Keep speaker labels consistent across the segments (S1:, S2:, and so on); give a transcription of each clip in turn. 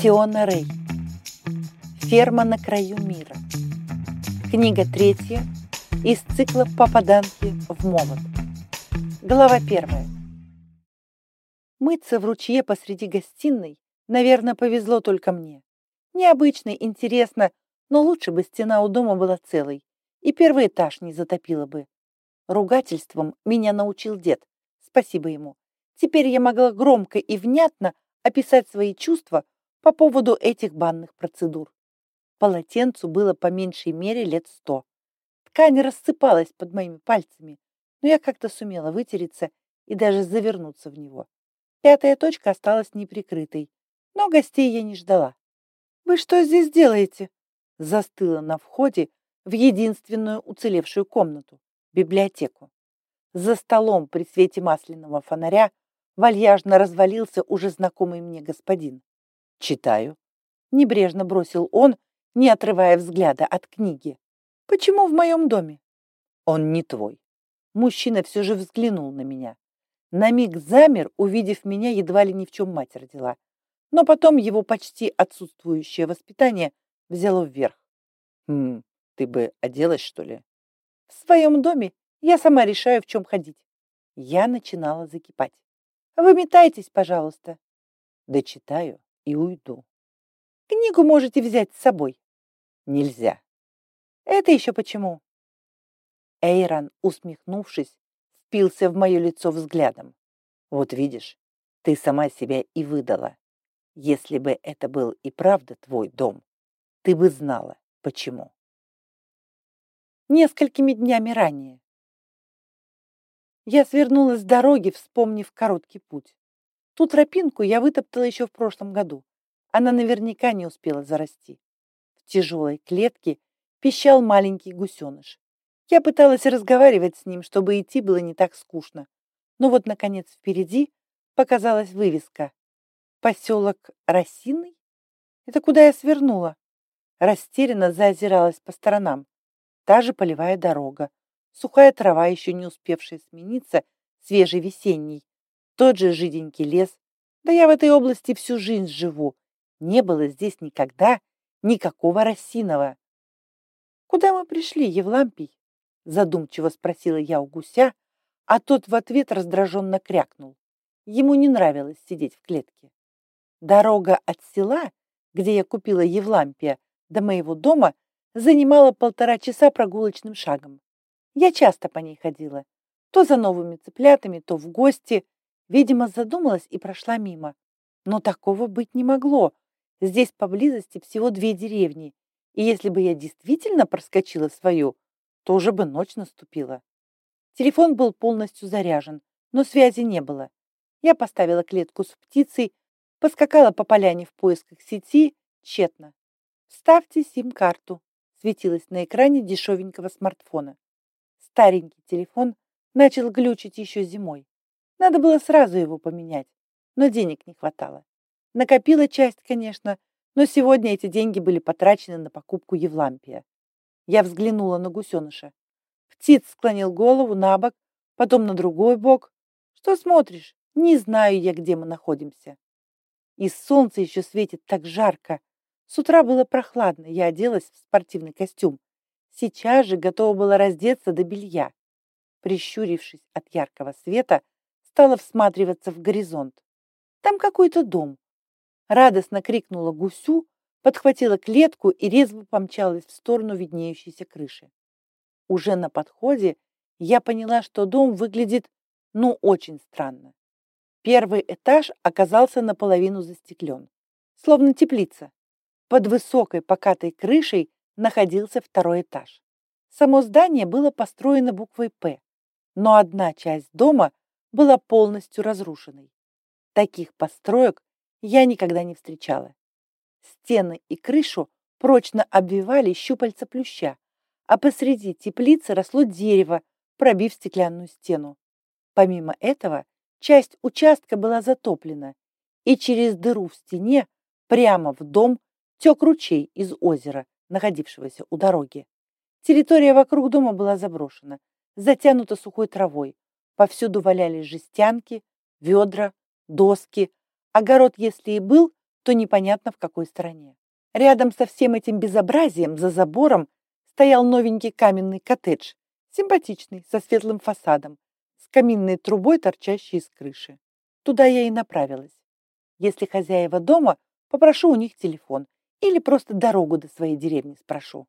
S1: Фиона Рэй. Ферма на краю мира. Книга третья из цикла «Попаданки в молот». Глава первая. Мыться в ручье посреди гостиной, наверное, повезло только мне. Необычно, интересно, но лучше бы стена у дома была целой, и первый этаж не затопило бы. Ругательством меня научил дед, спасибо ему. Теперь я могла громко и внятно описать свои чувства по поводу этих банных процедур. Полотенцу было по меньшей мере лет сто. Ткань рассыпалась под моими пальцами, но я как-то сумела вытереться и даже завернуться в него. Пятая точка осталась неприкрытой, но гостей я не ждала. «Вы что здесь делаете?» Застыла на входе в единственную уцелевшую комнату — библиотеку. За столом при свете масляного фонаря вальяжно развалился уже знакомый мне господин. «Читаю», — небрежно бросил он, не отрывая взгляда от книги. «Почему в моем доме?» «Он не твой». Мужчина все же взглянул на меня. На миг замер, увидев меня, едва ли ни в чем мать родила. Но потом его почти отсутствующее воспитание взяло вверх. «Хм, ты бы оделась, что ли?» «В своем доме я сама решаю, в чем ходить». Я начинала закипать. «Выметайтесь, пожалуйста». «Дочитаю и уйду. Книгу можете взять с собой. Нельзя. Это еще почему? Эйрон, усмехнувшись, впился в мое лицо взглядом. Вот видишь, ты сама себя и выдала. Если бы это был и правда твой дом, ты бы знала, почему. Несколькими днями ранее. Я свернула с дороги, вспомнив короткий путь. Ту тропинку я вытоптала еще в прошлом году. Она наверняка не успела зарасти. В тяжелой клетке пищал маленький гусеныш. Я пыталась разговаривать с ним, чтобы идти было не так скучно. Но вот, наконец, впереди показалась вывеска. Поселок Росиный? Это куда я свернула? Растерянно заозиралась по сторонам. Та же полевая дорога, сухая трава, еще не успевшая смениться, свежей весенней, тот же жиденький лес. Да я в этой области всю жизнь живу. Не было здесь никогда никакого Росинова. «Куда мы пришли, Евлампий?» Задумчиво спросила я у гуся, а тот в ответ раздраженно крякнул. Ему не нравилось сидеть в клетке. Дорога от села, где я купила Евлампия, до моего дома занимала полтора часа прогулочным шагом. Я часто по ней ходила, то за новыми цыплятами, то в гости, Видимо, задумалась и прошла мимо. Но такого быть не могло. Здесь поблизости всего две деревни, и если бы я действительно проскочила свою, то уже бы ночь наступила. Телефон был полностью заряжен, но связи не было. Я поставила клетку с птицей, поскакала по поляне в поисках сети, тщетно. «Вставьте сим-карту», светилась на экране дешевенького смартфона. Старенький телефон начал глючить еще зимой. Надо было сразу его поменять, но денег не хватало. Накопила часть, конечно, но сегодня эти деньги были потрачены на покупку Евлампия. Я взглянула на гусеныша. Птиц склонил голову на бок, потом на другой бок. Что смотришь? Не знаю я, где мы находимся. И солнце еще светит так жарко. С утра было прохладно, я оделась в спортивный костюм. Сейчас же готова была раздеться до белья. Прищурившись от яркого света, стала всматриваться в горизонт. Там какой-то дом. Радостно крикнула гусю, подхватила клетку и резво помчалась в сторону виднеющейся крыши. Уже на подходе я поняла, что дом выглядит, ну, очень странно. Первый этаж оказался наполовину застеклен, словно теплица. Под высокой покатой крышей находился второй этаж. Само здание было построено буквой «П», но одна часть дома была полностью разрушенной. Таких построек я никогда не встречала. Стены и крышу прочно обвивали щупальца плюща, а посреди теплицы росло дерево, пробив стеклянную стену. Помимо этого, часть участка была затоплена, и через дыру в стене прямо в дом тек ручей из озера, находившегося у дороги. Территория вокруг дома была заброшена, затянута сухой травой, Повсюду валялись жестянки, ведра, доски. Огород, если и был, то непонятно в какой стороне. Рядом со всем этим безобразием за забором стоял новенький каменный коттедж, симпатичный, со светлым фасадом, с каминной трубой, торчащей из крыши. Туда я и направилась. Если хозяева дома, попрошу у них телефон или просто дорогу до своей деревни спрошу.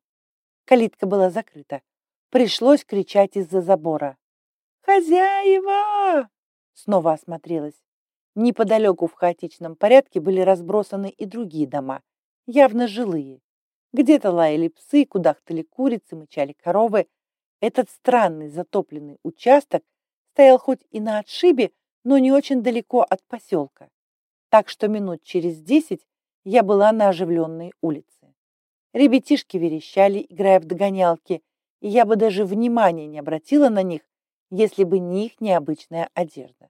S1: Калитка была закрыта. Пришлось кричать из-за забора. «Хозяева!» Снова осмотрелась. Неподалеку в хаотичном порядке были разбросаны и другие дома, явно жилые. Где-то лаяли псы, кудахтали курицы, мычали коровы. Этот странный затопленный участок стоял хоть и на отшибе, но не очень далеко от поселка. Так что минут через десять я была на оживленной улице. Ребятишки верещали, играя в догонялки, и я бы даже внимания не обратила на них, если бы не их необычная одежда.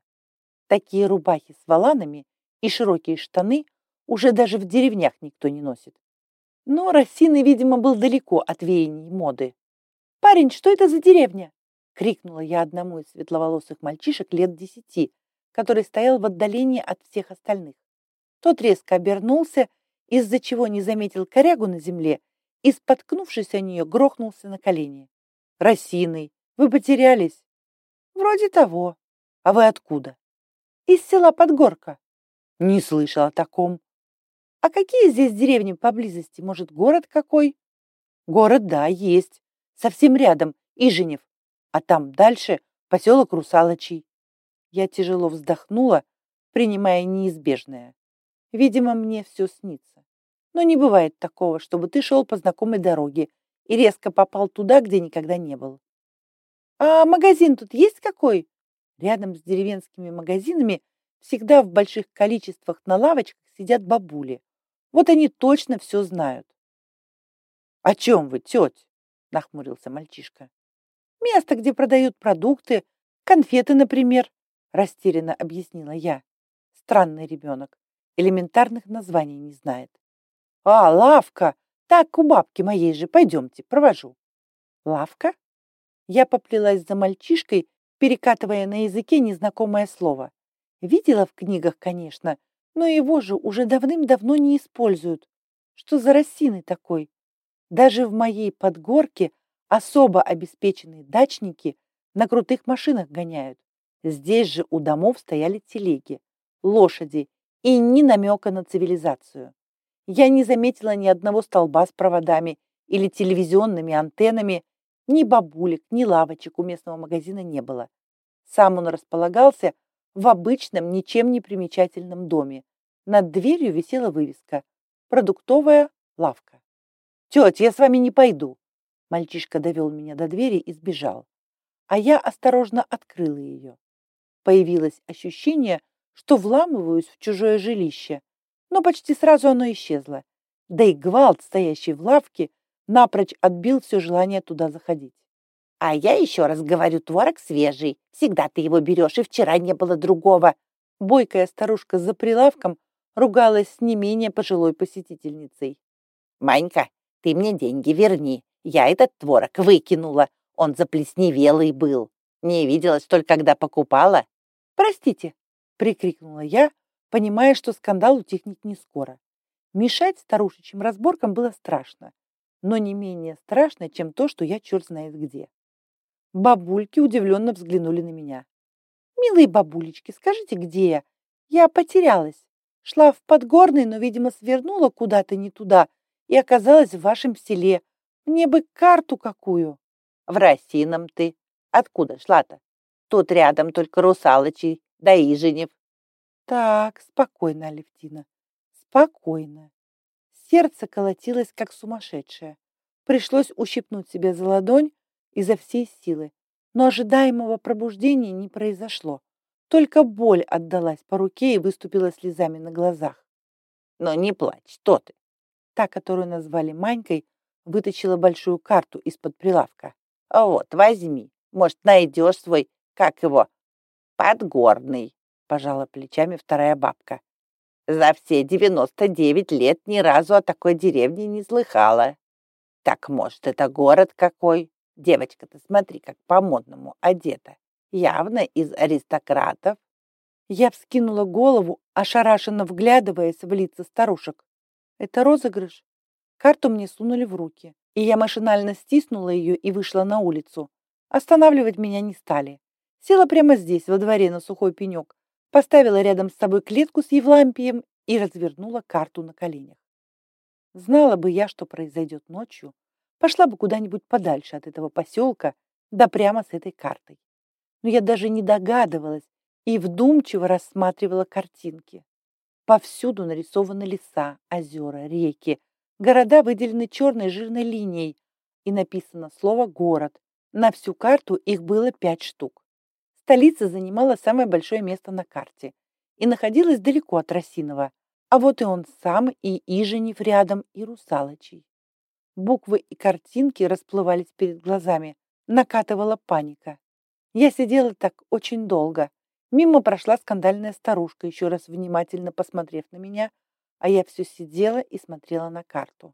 S1: Такие рубахи с воланами и широкие штаны уже даже в деревнях никто не носит. Но Рассины, видимо, был далеко от веяний моды. «Парень, что это за деревня?» — крикнула я одному из светловолосых мальчишек лет десяти, который стоял в отдалении от всех остальных. Тот резко обернулся, из-за чего не заметил корягу на земле и, споткнувшись о нее, грохнулся на колени. «Росиной, вы потерялись?» «Вроде того. А вы откуда?» из села Подгорка. Не слышал о таком. А какие здесь деревни поблизости? Может, город какой? Город, да, есть. Совсем рядом, Иженев. А там дальше поселок Русалочий. Я тяжело вздохнула, принимая неизбежное. Видимо, мне все снится. Но не бывает такого, чтобы ты шел по знакомой дороге и резко попал туда, где никогда не был. А магазин тут есть какой? Рядом с деревенскими магазинами всегда в больших количествах на лавочках сидят бабули. Вот они точно все знают. — О чем вы, тетя? — нахмурился мальчишка. — Место, где продают продукты, конфеты, например, — растерянно объяснила я. Странный ребенок. Элементарных названий не знает. — А, лавка! Так, у бабки моей же. Пойдемте, провожу. — Лавка? Я поплелась за мальчишкой, перекатывая на языке незнакомое слово. Видела в книгах, конечно, но его же уже давным-давно не используют. Что за рассины такой? Даже в моей подгорке особо обеспеченные дачники на крутых машинах гоняют. Здесь же у домов стояли телеги, лошади и ни намека на цивилизацию. Я не заметила ни одного столба с проводами или телевизионными антеннами, ни бабулек, ни лавочек у местного магазина не было. Сам он располагался в обычном, ничем не примечательном доме. Над дверью висела вывеска «Продуктовая лавка». «Тетя, я с вами не пойду!» Мальчишка довел меня до двери и сбежал. А я осторожно открыла ее. Появилось ощущение, что вламываюсь в чужое жилище, но почти сразу оно исчезло. Да и гвалт, стоящий в лавке, напрочь отбил все желание туда заходить.
S2: А я еще раз говорю, творог свежий. Всегда ты его берешь, и вчера не было другого.
S1: Бойкая старушка за прилавком ругалась с не менее пожилой посетительницей.
S2: Манька, ты мне деньги верни. Я этот творог выкинула. Он заплесневелый был. Не видела, что когда покупала?
S1: Простите, прикрикнула я, понимая, что скандал утихнет не скоро. Мешать старушечьим разборкам было страшно но не менее страшно, чем то, что я черт знает где. Бабульки удивленно взглянули на меня. «Милые бабулечки, скажите, где я? Я потерялась. Шла в Подгорный, но, видимо, свернула куда-то не туда и оказалась в вашем селе. Мне бы карту какую».
S2: «В Росином ты. Откуда шла-то? Тут рядом только Русалочи, да Иженев».
S1: «Так, спокойно, Алевтина, спокойно. Сердце колотилось, как сумасшедшее. Пришлось ущипнуть себя за ладонь изо всей силы. Но ожидаемого пробуждения не произошло. Только боль отдалась по руке и выступила слезами на глазах.
S2: «Но не плачь, что ты!»
S1: Та, которую назвали Манькой, вытащила большую карту из-под прилавка.
S2: «Вот, возьми. Может, найдешь свой, как его, подгорный», пожала плечами вторая бабка. За все девяносто девять лет ни разу о такой деревне не слыхала. Так, может, это город какой? Девочка-то смотри, как по-модному одета. Явно из аристократов.
S1: Я вскинула голову, ошарашенно вглядываясь в лица старушек. Это розыгрыш? Карту мне сунули в руки, и я машинально стиснула ее и вышла на улицу. Останавливать меня не стали. Села прямо здесь, во дворе, на сухой пенек, поставила рядом с собой клетку с Евлампием и развернула карту на коленях. Знала бы я, что произойдет ночью, пошла бы куда-нибудь подальше от этого поселка, да прямо с этой картой. Но я даже не догадывалась и вдумчиво рассматривала картинки. Повсюду нарисованы леса, озера, реки, города выделены черной жирной линией, и написано слово «город». На всю карту их было пять штук. Столица занимала самое большое место на карте и находилась далеко от Росинова, а вот и он сам, и Иженев рядом, и Русалочий. Буквы и картинки расплывались перед глазами, накатывала паника. Я сидела так очень долго. Мимо прошла скандальная старушка, еще раз внимательно посмотрев на меня, а я все сидела и смотрела на карту.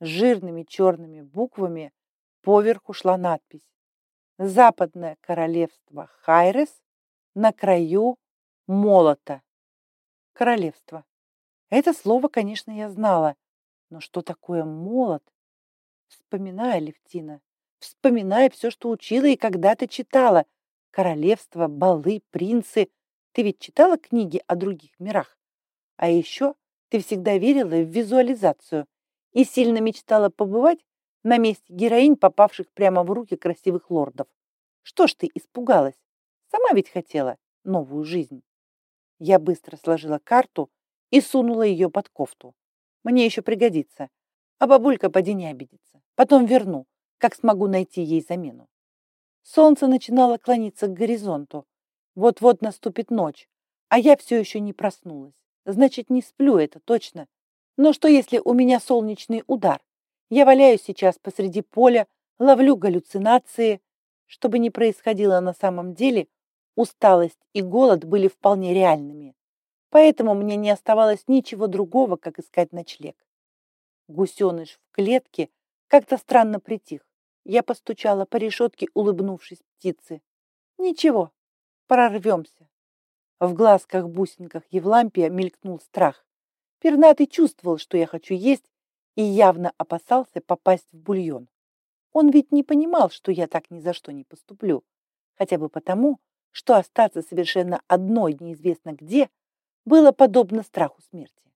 S1: Жирными черными буквами поверху шла надпись «Западное королевство Хайрес на краю молота». Королевство. Это слово, конечно, я знала, но что такое молот? Вспоминая, Левтина, вспоминая все, что учила и когда-то читала. Королевство, балы, принцы. Ты ведь читала книги о других мирах? А еще ты всегда верила в визуализацию и сильно мечтала побывать на месте героинь, попавших прямо в руки красивых лордов. Что ж ты испугалась? Сама ведь хотела новую жизнь. Я быстро сложила карту и сунула ее под кофту. Мне еще пригодится. А бабулька поди не обидится. Потом верну, как смогу найти ей замену. Солнце начинало клониться к горизонту. Вот-вот наступит ночь, а я все еще не проснулась. Значит, не сплю, это точно. Но что, если у меня солнечный удар? Я валяюсь сейчас посреди поля, ловлю галлюцинации. Что бы ни происходило на самом деле, усталость и голод были вполне реальными. Поэтому мне не оставалось ничего другого, как искать ночлег. Гусеныш в клетке как-то странно притих. Я постучала по решетке, улыбнувшись птице. Ничего, прорвемся. В глазках-бусинках Евлампия мелькнул страх. Пернатый чувствовал, что я хочу есть, и явно опасался попасть в бульон. Он ведь не понимал, что я так ни за что не поступлю. Хотя бы потому, что остаться совершенно одной неизвестно где было подобно страху смерти.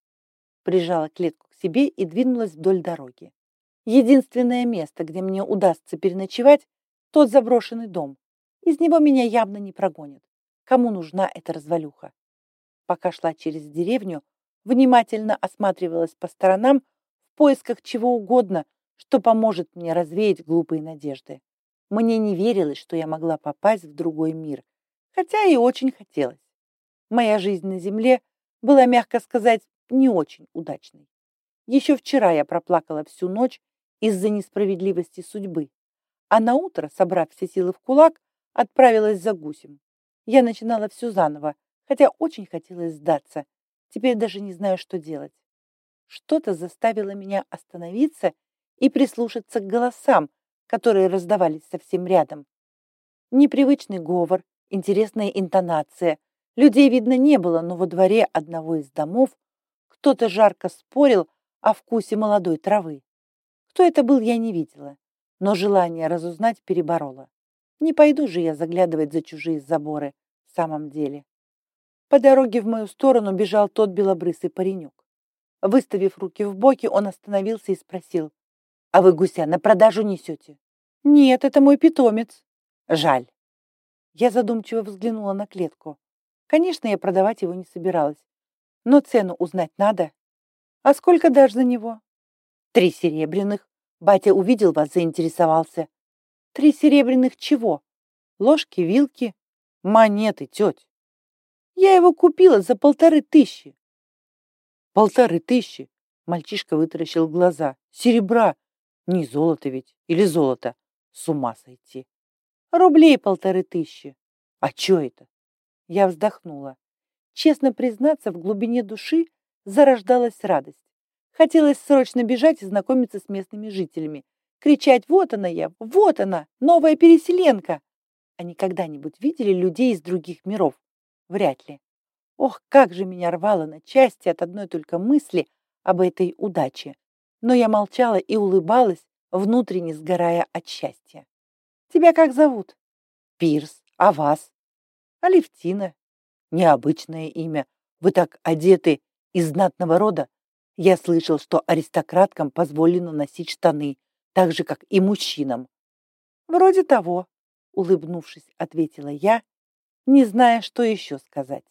S1: Прижала клетку к себе и двинулась вдоль дороги. Единственное место, где мне удастся переночевать, тот заброшенный дом. Из него меня явно не прогонят. Кому нужна эта развалюха? Пока шла через деревню, внимательно осматривалась по сторонам поисках чего угодно, что поможет мне развеять глупые надежды. Мне не верилось, что я могла попасть в другой мир, хотя и очень хотелось. Моя жизнь на земле была, мягко сказать, не очень удачной. Еще вчера я проплакала всю ночь из-за несправедливости судьбы, а на утро, собрав все силы в кулак, отправилась за гусем. Я начинала все заново, хотя очень хотелось сдаться. Теперь даже не знаю, что делать. Что-то заставило меня остановиться и прислушаться к голосам, которые раздавались совсем рядом. Непривычный говор, интересная интонация. Людей, видно, не было, но во дворе одного из домов кто-то жарко спорил о вкусе молодой травы. Кто это был, я не видела, но желание разузнать переборола. Не пойду же я заглядывать за чужие заборы в самом деле. По дороге в мою сторону бежал тот белобрысый паренек. Выставив руки в боки, он остановился и спросил, «А вы гуся на продажу несете?» «Нет, это мой питомец». «Жаль. Я задумчиво взглянула на клетку. Конечно, я продавать его не собиралась. Но цену узнать надо. А сколько дашь за него? Три серебряных. Батя увидел вас, заинтересовался. Три серебряных чего? Ложки, вилки, монеты, теть. Я его купила за полторы тысячи. Полторы тысячи? Мальчишка вытаращил глаза. Серебра. Не золото ведь. Или золото. С ума сойти. Рублей полторы тысячи. А чё это? Я вздохнула. Честно признаться, в глубине души зарождалась радость. Хотелось срочно бежать и знакомиться с местными жителями. Кричать «Вот она я! Вот она! Новая переселенка!» Они когда-нибудь видели людей из других миров? Вряд ли. Ох, как же меня рвало на части от одной только мысли об этой удаче. Но я молчала и улыбалась, внутренне сгорая от счастья. «Тебя как зовут?» «Пирс. А вас?» «Алевтина. Необычное имя. Вы так одеты из знатного рода. Я слышал, что аристократкам позволено носить штаны, так же, как и мужчинам». «Вроде того», — улыбнувшись, ответила я, не зная, что еще сказать.